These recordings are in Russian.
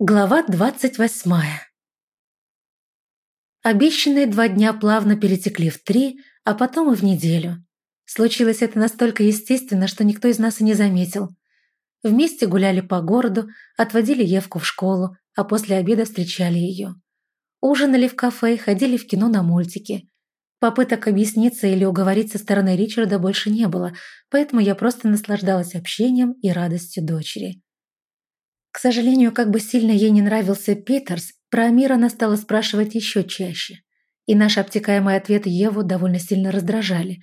Глава двадцать восьмая Обещанные два дня плавно перетекли в три, а потом и в неделю. Случилось это настолько естественно, что никто из нас и не заметил. Вместе гуляли по городу, отводили Евку в школу, а после обеда встречали ее. Ужинали в кафе, ходили в кино на мультики. Попыток объясниться или уговорить со стороны Ричарда больше не было, поэтому я просто наслаждалась общением и радостью дочери. К сожалению, как бы сильно ей не нравился Питерс, про Амира она стала спрашивать еще чаще. И наши обтекаемые ответы Еву довольно сильно раздражали.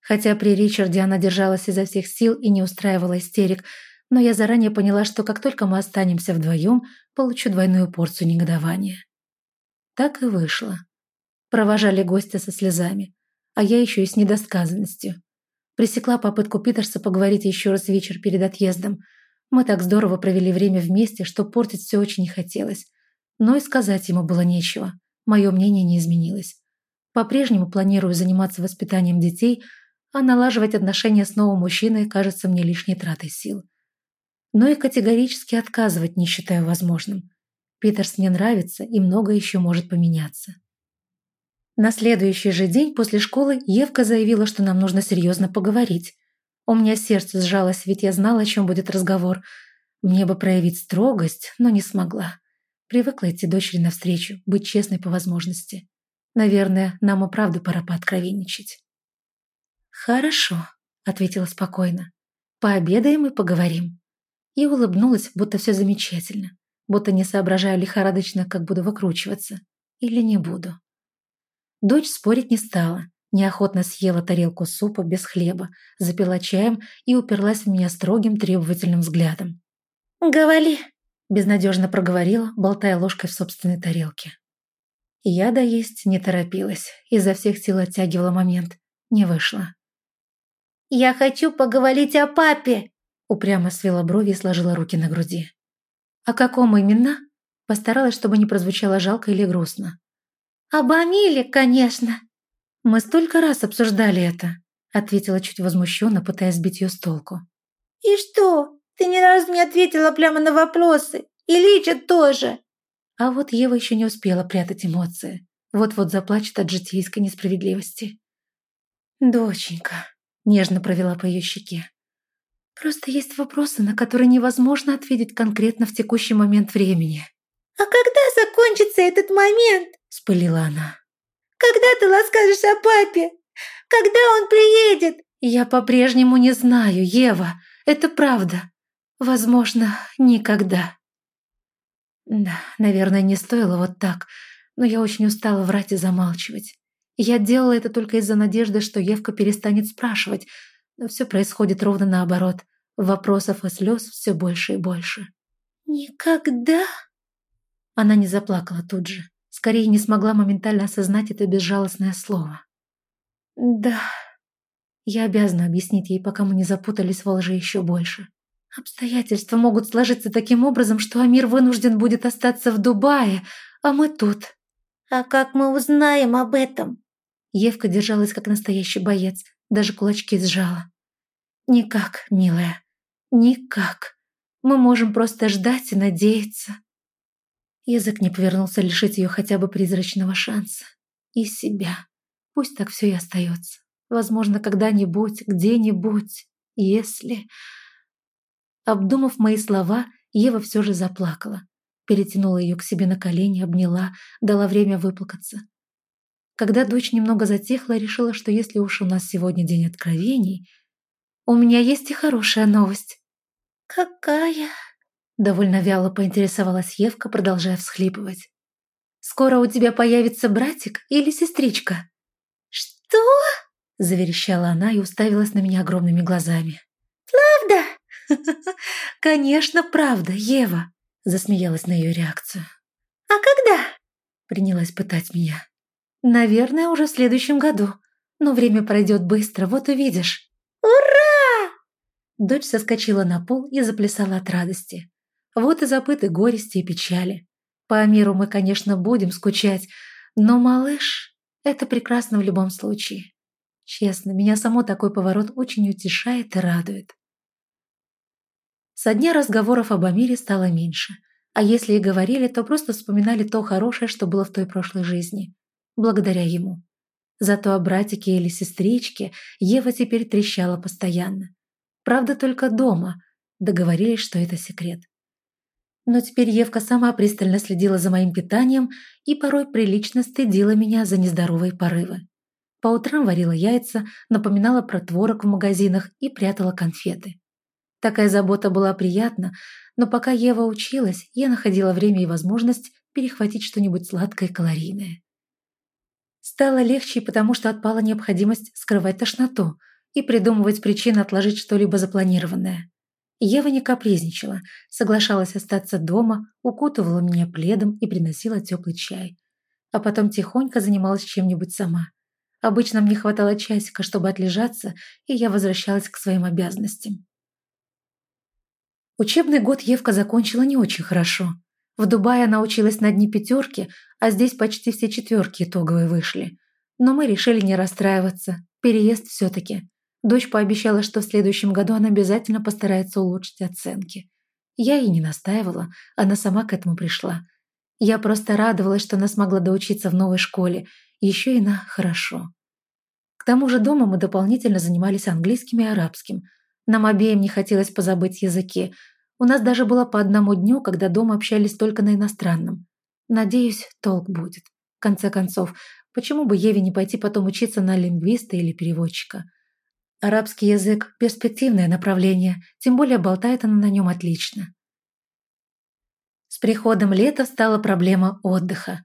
Хотя при Ричарде она держалась изо всех сил и не устраивала истерик, но я заранее поняла, что как только мы останемся вдвоем, получу двойную порцию негодования. Так и вышло. Провожали гостя со слезами, а я еще и с недосказанностью. Пресекла попытку Питерса поговорить еще раз вечер перед отъездом – мы так здорово провели время вместе, что портить все очень не хотелось. Но и сказать ему было нечего. Мое мнение не изменилось. По-прежнему планирую заниматься воспитанием детей, а налаживать отношения с новым мужчиной кажется мне лишней тратой сил. Но и категорически отказывать не считаю возможным. Питерс мне нравится, и много еще может поменяться. На следующий же день после школы Евка заявила, что нам нужно серьезно поговорить. У меня сердце сжалось, ведь я знала, о чем будет разговор. Мне бы проявить строгость, но не смогла. Привыкла идти дочери навстречу, быть честной по возможности. Наверное, нам и правда пора пооткровенничать. «Хорошо», — ответила спокойно. «Пообедаем и поговорим». И улыбнулась, будто все замечательно, будто не соображаю лихорадочно, как буду выкручиваться. Или не буду. Дочь спорить не стала, Неохотно съела тарелку супа без хлеба, запила чаем и уперлась в меня строгим требовательным взглядом. «Говори!» – безнадежно проговорила, болтая ложкой в собственной тарелке. Я доесть не торопилась, изо всех сил оттягивала момент. Не вышло. «Я хочу поговорить о папе!» Упрямо свела брови и сложила руки на груди. «О каком именно?» Постаралась, чтобы не прозвучало жалко или грустно. «Об Амиле, конечно!» «Мы столько раз обсуждали это», — ответила чуть возмущенно, пытаясь сбить ее с толку. «И что? Ты ни разу не ответила прямо на вопросы. И Лича тоже». А вот Ева еще не успела прятать эмоции. Вот-вот заплачет от житейской несправедливости. «Доченька», — нежно провела по ее щеке. «Просто есть вопросы, на которые невозможно ответить конкретно в текущий момент времени». «А когда закончится этот момент?» — спылила она. Когда ты расскажешь о папе? Когда он приедет?» «Я по-прежнему не знаю, Ева. Это правда. Возможно, никогда». Да, наверное, не стоило вот так, но я очень устала врать и замалчивать. Я делала это только из-за надежды, что Евка перестанет спрашивать, но все происходит ровно наоборот. Вопросов и слез все больше и больше. «Никогда?» Она не заплакала тут же. Скорее не смогла моментально осознать это безжалостное слово. «Да, я обязана объяснить ей, пока мы не запутались во лжи еще больше. Обстоятельства могут сложиться таким образом, что Амир вынужден будет остаться в Дубае, а мы тут». «А как мы узнаем об этом?» Евка держалась как настоящий боец, даже кулачки сжала. «Никак, милая, никак. Мы можем просто ждать и надеяться». Язык не повернулся лишить ее хотя бы призрачного шанса. И себя. Пусть так все и остается. Возможно, когда-нибудь, где-нибудь, если... Обдумав мои слова, Ева все же заплакала. Перетянула ее к себе на колени, обняла, дала время выплакаться. Когда дочь немного затихла, решила, что если уж у нас сегодня день откровений, у меня есть и хорошая новость. «Какая?» Довольно вяло поинтересовалась Евка, продолжая всхлипывать. «Скоро у тебя появится братик или сестричка?» «Что?» – заверещала она и уставилась на меня огромными глазами. «Правда?» «Конечно, правда, Ева!» – засмеялась на ее реакцию. «А когда?» – принялась пытать меня. «Наверное, уже в следующем году. Но время пройдет быстро, вот увидишь». «Ура!» Дочь соскочила на пол и заплясала от радости. Вот и забыты горести и печали. По миру мы, конечно, будем скучать, но малыш — это прекрасно в любом случае. Честно, меня само такой поворот очень утешает и радует. Со дня разговоров об Амире стало меньше. А если и говорили, то просто вспоминали то хорошее, что было в той прошлой жизни. Благодаря ему. Зато о братике или сестричке Ева теперь трещала постоянно. Правда, только дома. Договорились, что это секрет. Но теперь Евка сама пристально следила за моим питанием и порой прилично стыдила меня за нездоровые порывы. По утрам варила яйца, напоминала про творог в магазинах и прятала конфеты. Такая забота была приятна, но пока Ева училась, я находила время и возможность перехватить что-нибудь сладкое и калорийное. Стало легче, потому что отпала необходимость скрывать тошноту и придумывать причины отложить что-либо запланированное. Ева не капризничала, соглашалась остаться дома, укутывала меня пледом и приносила теплый чай. А потом тихонько занималась чем-нибудь сама. Обычно мне хватало часика, чтобы отлежаться, и я возвращалась к своим обязанностям. Учебный год Евка закончила не очень хорошо. В Дубае она училась на дни пятерки, а здесь почти все четверки итоговые вышли. Но мы решили не расстраиваться. Переезд все-таки. Дочь пообещала, что в следующем году она обязательно постарается улучшить оценки. Я и не настаивала, она сама к этому пришла. Я просто радовалась, что она смогла доучиться в новой школе, еще и на хорошо. К тому же дома мы дополнительно занимались английским и арабским. Нам обеим не хотелось позабыть языки. У нас даже было по одному дню, когда дома общались только на иностранном. Надеюсь, толк будет. В конце концов, почему бы Еве не пойти потом учиться на лингвиста или переводчика? Арабский язык – перспективное направление, тем более болтает она на нем отлично. С приходом лета стала проблема отдыха.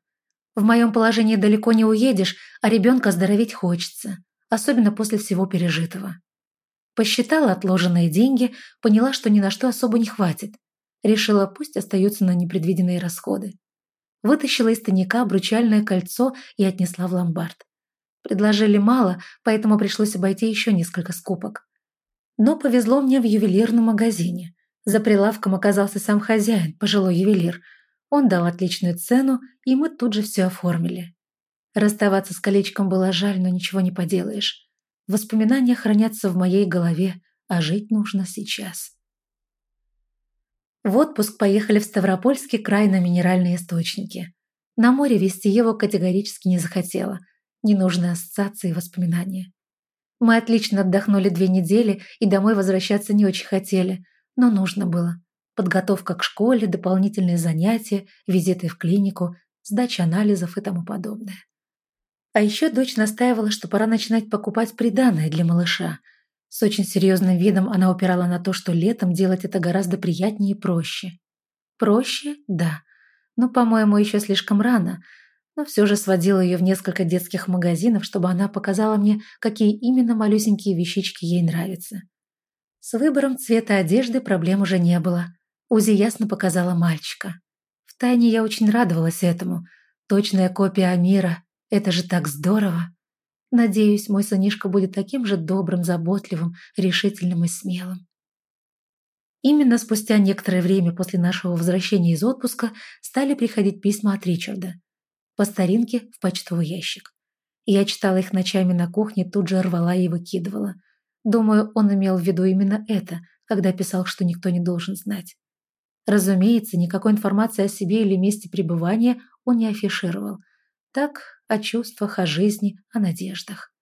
В моем положении далеко не уедешь, а ребенка здоровить хочется, особенно после всего пережитого. Посчитала отложенные деньги, поняла, что ни на что особо не хватит. Решила, пусть остаются на непредвиденные расходы. Вытащила из тайника обручальное кольцо и отнесла в ломбард. Предложили мало, поэтому пришлось обойти еще несколько скупок. Но повезло мне в ювелирном магазине. За прилавком оказался сам хозяин, пожилой ювелир. Он дал отличную цену, и мы тут же все оформили. Расставаться с колечком было жаль, но ничего не поделаешь. Воспоминания хранятся в моей голове, а жить нужно сейчас. В отпуск поехали в Ставропольский край на минеральные источники. На море вести его категорически не захотела – ненужные ассоциации и воспоминания. Мы отлично отдохнули две недели и домой возвращаться не очень хотели, но нужно было. Подготовка к школе, дополнительные занятия, визиты в клинику, сдача анализов и тому подобное. А еще дочь настаивала, что пора начинать покупать приданное для малыша. С очень серьезным видом она упирала на то, что летом делать это гораздо приятнее и проще. Проще? Да. Но, по-моему, еще слишком рано – но все же сводила ее в несколько детских магазинов, чтобы она показала мне, какие именно малюсенькие вещички ей нравятся. С выбором цвета одежды проблем уже не было. Узи ясно показала мальчика. Втайне я очень радовалась этому. Точная копия Амира. Это же так здорово. Надеюсь, мой сынишка будет таким же добрым, заботливым, решительным и смелым. Именно спустя некоторое время после нашего возвращения из отпуска стали приходить письма от Ричарда – по старинке в почтовый ящик. Я читала их ночами на кухне, тут же рвала и выкидывала. Думаю, он имел в виду именно это, когда писал, что никто не должен знать. Разумеется, никакой информации о себе или месте пребывания он не афишировал. Так, о чувствах, о жизни, о надеждах.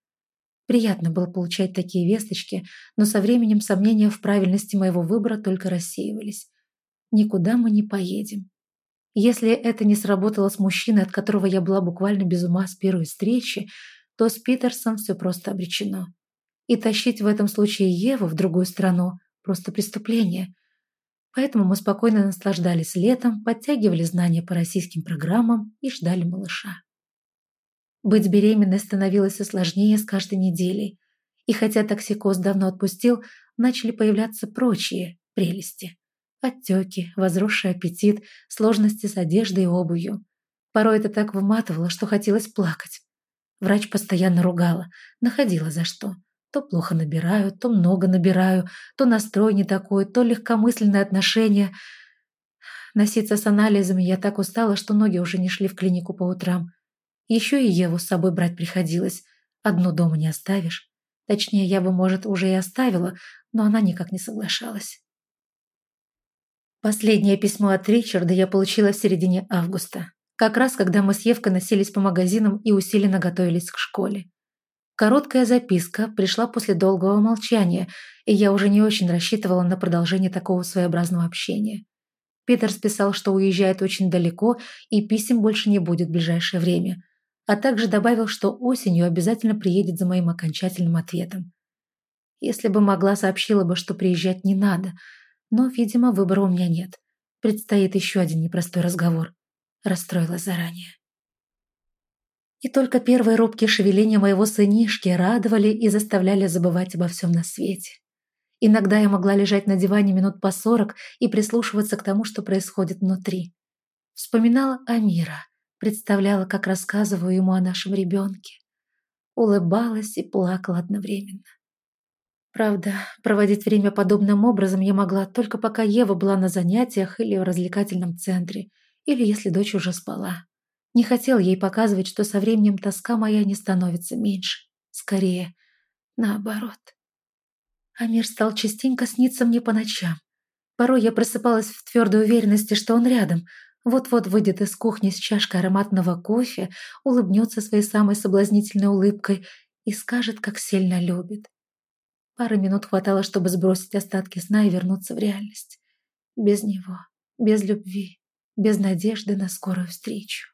Приятно было получать такие весточки, но со временем сомнения в правильности моего выбора только рассеивались. Никуда мы не поедем. Если это не сработало с мужчиной, от которого я была буквально без ума с первой встречи, то с Питерсом все просто обречено. И тащить в этом случае Еву в другую страну – просто преступление. Поэтому мы спокойно наслаждались летом, подтягивали знания по российским программам и ждали малыша. Быть беременной становилось все сложнее с каждой неделей. И хотя токсикоз давно отпустил, начали появляться прочие прелести. Отеки, возросший аппетит, сложности с одеждой и обувью. Порой это так выматывало, что хотелось плакать. Врач постоянно ругала, находила за что. То плохо набираю, то много набираю, то настрой не такой, то легкомысленное отношение. Носиться с анализами я так устала, что ноги уже не шли в клинику по утрам. Еще и Еву с собой брать приходилось. Одну дома не оставишь. Точнее, я бы, может, уже и оставила, но она никак не соглашалась. Последнее письмо от Ричарда я получила в середине августа, как раз когда мы с Евкой носились по магазинам и усиленно готовились к школе. Короткая записка пришла после долгого молчания, и я уже не очень рассчитывала на продолжение такого своеобразного общения. Питер списал, что уезжает очень далеко и писем больше не будет в ближайшее время, а также добавил, что осенью обязательно приедет за моим окончательным ответом. Если бы могла, сообщила бы, что приезжать не надо – но, видимо, выбора у меня нет. Предстоит еще один непростой разговор. Расстроилась заранее. И только первые робкие шевеления моего сынишки радовали и заставляли забывать обо всем на свете. Иногда я могла лежать на диване минут по сорок и прислушиваться к тому, что происходит внутри. Вспоминала Амира, представляла, как рассказываю ему о нашем ребенке. Улыбалась и плакала одновременно. Правда, проводить время подобным образом я могла только пока Ева была на занятиях или в развлекательном центре, или если дочь уже спала. Не хотел ей показывать, что со временем тоска моя не становится меньше. Скорее, наоборот. Амир стал частенько сниться мне по ночам. Порой я просыпалась в твердой уверенности, что он рядом, вот-вот выйдет из кухни с чашкой ароматного кофе, улыбнется своей самой соблазнительной улыбкой и скажет, как сильно любит. Пары минут хватало, чтобы сбросить остатки сна и вернуться в реальность. Без него, без любви, без надежды на скорую встречу.